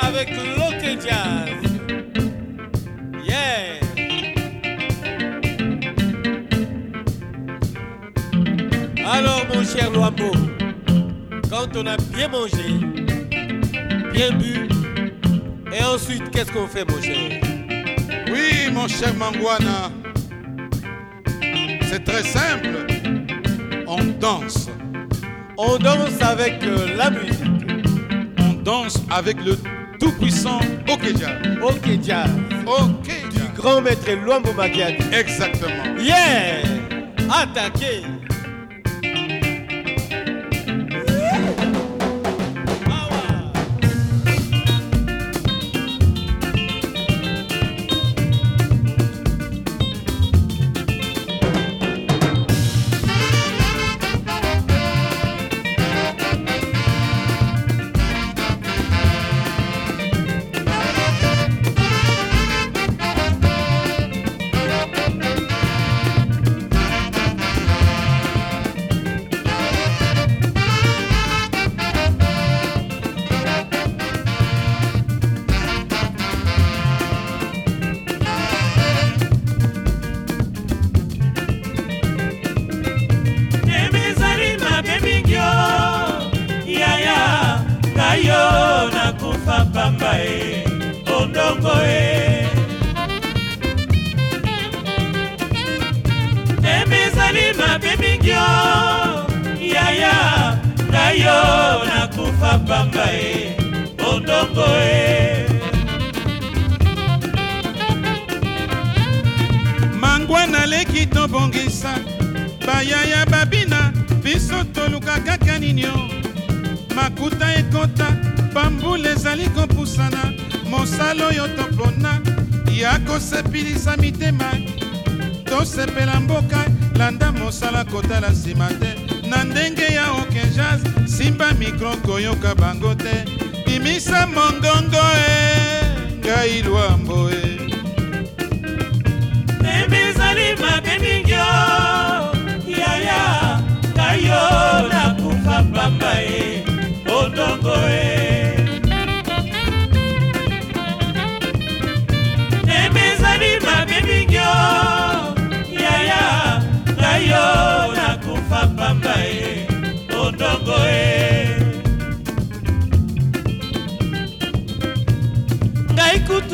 avec Loké Jazz. Yeah. Alors mon cher Loambo, quand on a bien mangé, bien bu, et ensuite qu'est-ce qu'on fait mon cher Oui mon cher Mangwana, c'est très simple, on danse. On danse avec euh, la musique. On danse avec le tout puissant okja, okja, Okja. Du grand maître Luambo Makiadi. Exactement. Yeah! Attaquez! mabanga e ondongo e mangwa naleki tobongisa bayaya babina biso toluka kaka ninio makuta ekota bambula ezali kopusana mosala oyo topona ya kosepelisa mitema tosepela mboka landa mosala kotala nsima te na ndenge ya okenjas simba mikro koyoka bango te bimisa mongongo e ngai lwambo e ebezali mabe mingi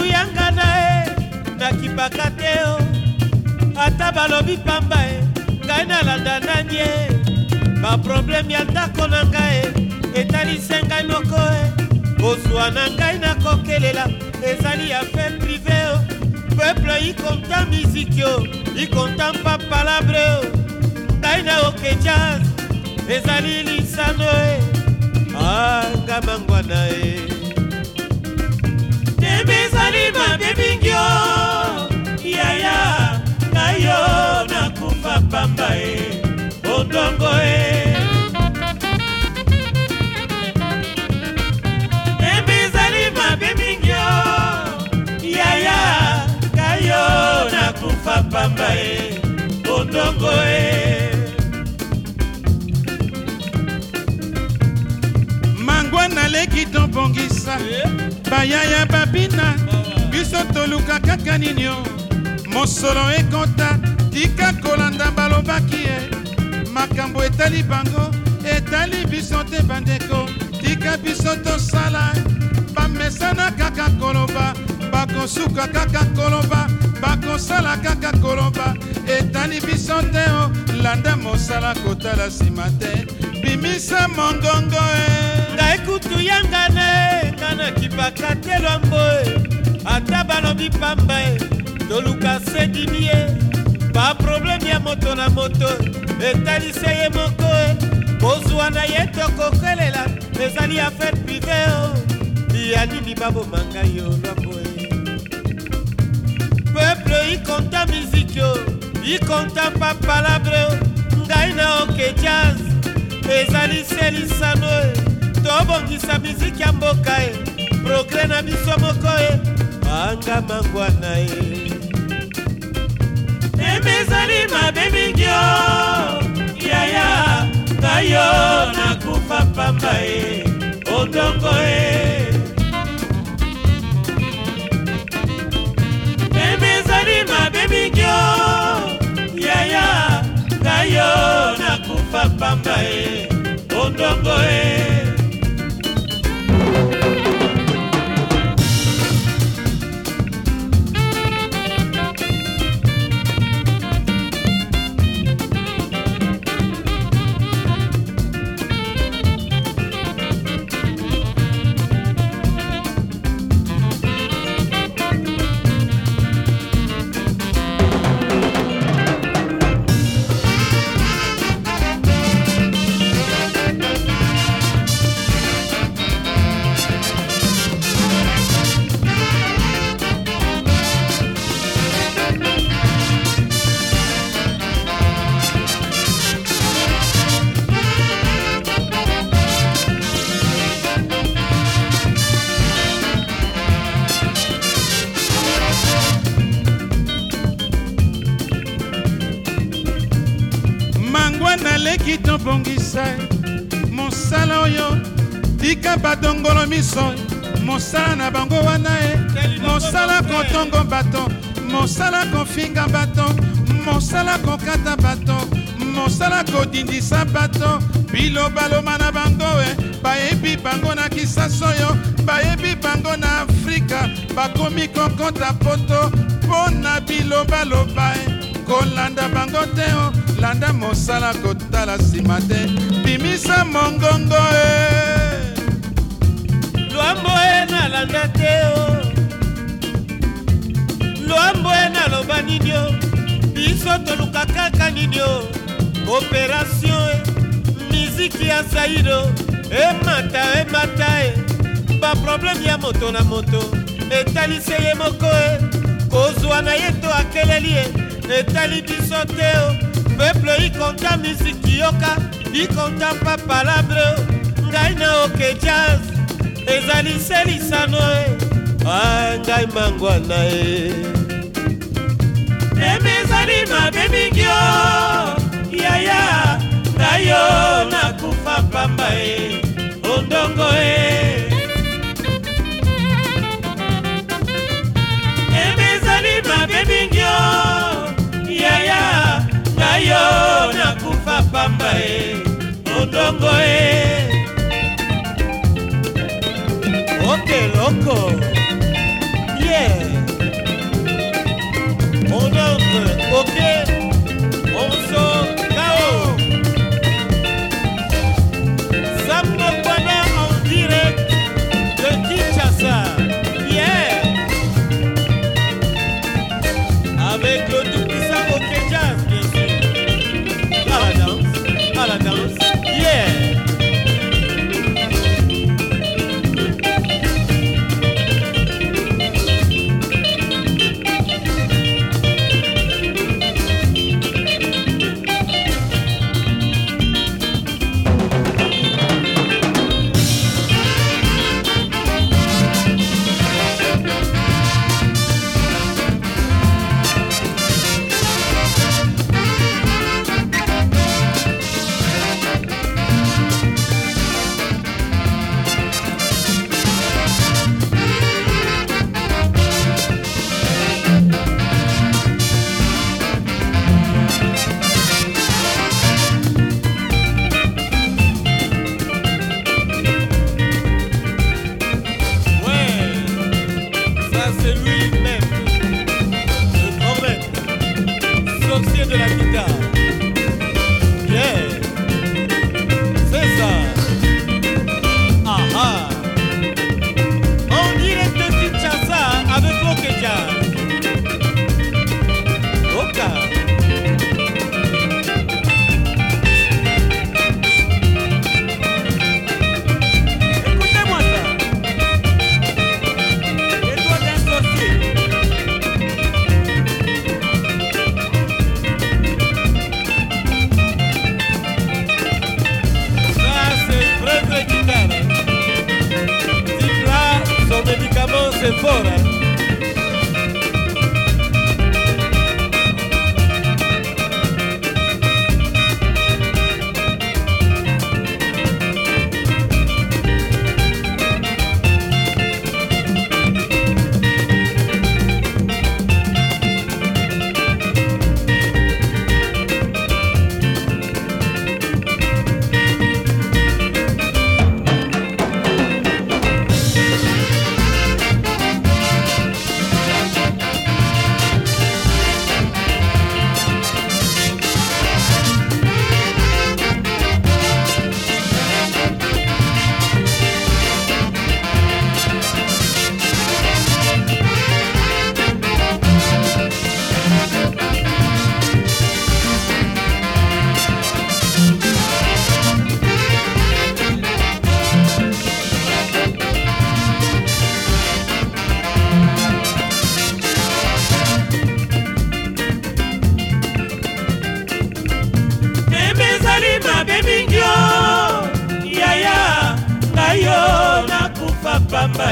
mitu yanga na ye nakipaka te o ata balobi pamba ye ngai nalanda nani ye baprobleme ya ndako na ngai etalise ngai moko e kozwa na ngai nakokelela ezali afe prive o peuple ikonta miziki o ikonta mpa palabre o ngai na oke jaz ezali lisano e anga ah, mangwana e ezali mabe mingi o yaya na yo nakumba pamba e bodongo e embe ezali mabe mingi o yaya na yo nakufa pamba e bodongo e. E. e mangwa naleki tobongisa e? bayaya babina biso toluka kaka ninio mosolo ekota tika kolanda balobaki ye makambo etali bango etali biso te bandeko tika biso tosala bamesana kaka koloba bakosuka kaka koloba bakosala kaka koloba etali biso te o landa mosala kotala nsima te bimisa mongongo e ngai kutu yanga ne nga na kipaka telwambo e ata balobi pamba e, toluka sedimi ye baprobleme ya moto na moto etalisa ye moko kozwa e. na ye tokokelela ezali affaire prive o ya nini babomanga yo lwambo e. peuple ikonta miziki o ikonta pa palabre o ngai na oke jaz ezali se lisano e tobongisa miziki ya mboka e progre na biso moko e wanga mangwa na ye ndembe ezali mabe mingi o yaya ngai yo nakufa pamba ye odongo ye ndembe ezali mabe mingi o yaya ngai yo nakufa pamba ye odongo ye obongisa mosala oyo tika badongolo miso mosala na bango wana e mosala kotongo bato mosala kofinga bato mosala kokata bato mosala kodindisa bato bilobaloma na bango e bayebi bango na kisasa oyo bayebi bango na afrika bakomi kokota poto mpo na bilobaloba e kolanda bango te o oh. landa mosala kotala nsima te bimisa mongongo e lwambo e nalanda te o oh. lwambo e naloba nini o oh. biso toluka kaka nini o oh. operation e miziki ya saido emata emata e, e eh. baprobleme ya moto na moto etalise ye moko e kozwa na ye to akeleli e etali biso te o peple ikonta miziki yoka ikonta mpa palabre ngai naoke jaz ezali selisano e ah, a ngai mangwana e meme ezali mabe mingi o yaya ngai yo nakufa pamba e ondongo e meme ezali mabe mingi o nakufa pamba e odongo e okeloko ye yeah. odongo oke onso kao samokwana en direct de kinshasa hier yeah. avec le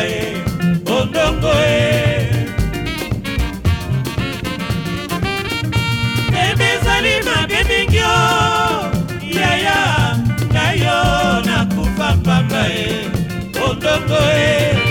ye odongo ye ndembe ezali mabe mingi o yaya ngai yo nakufa pamba ye odongo ye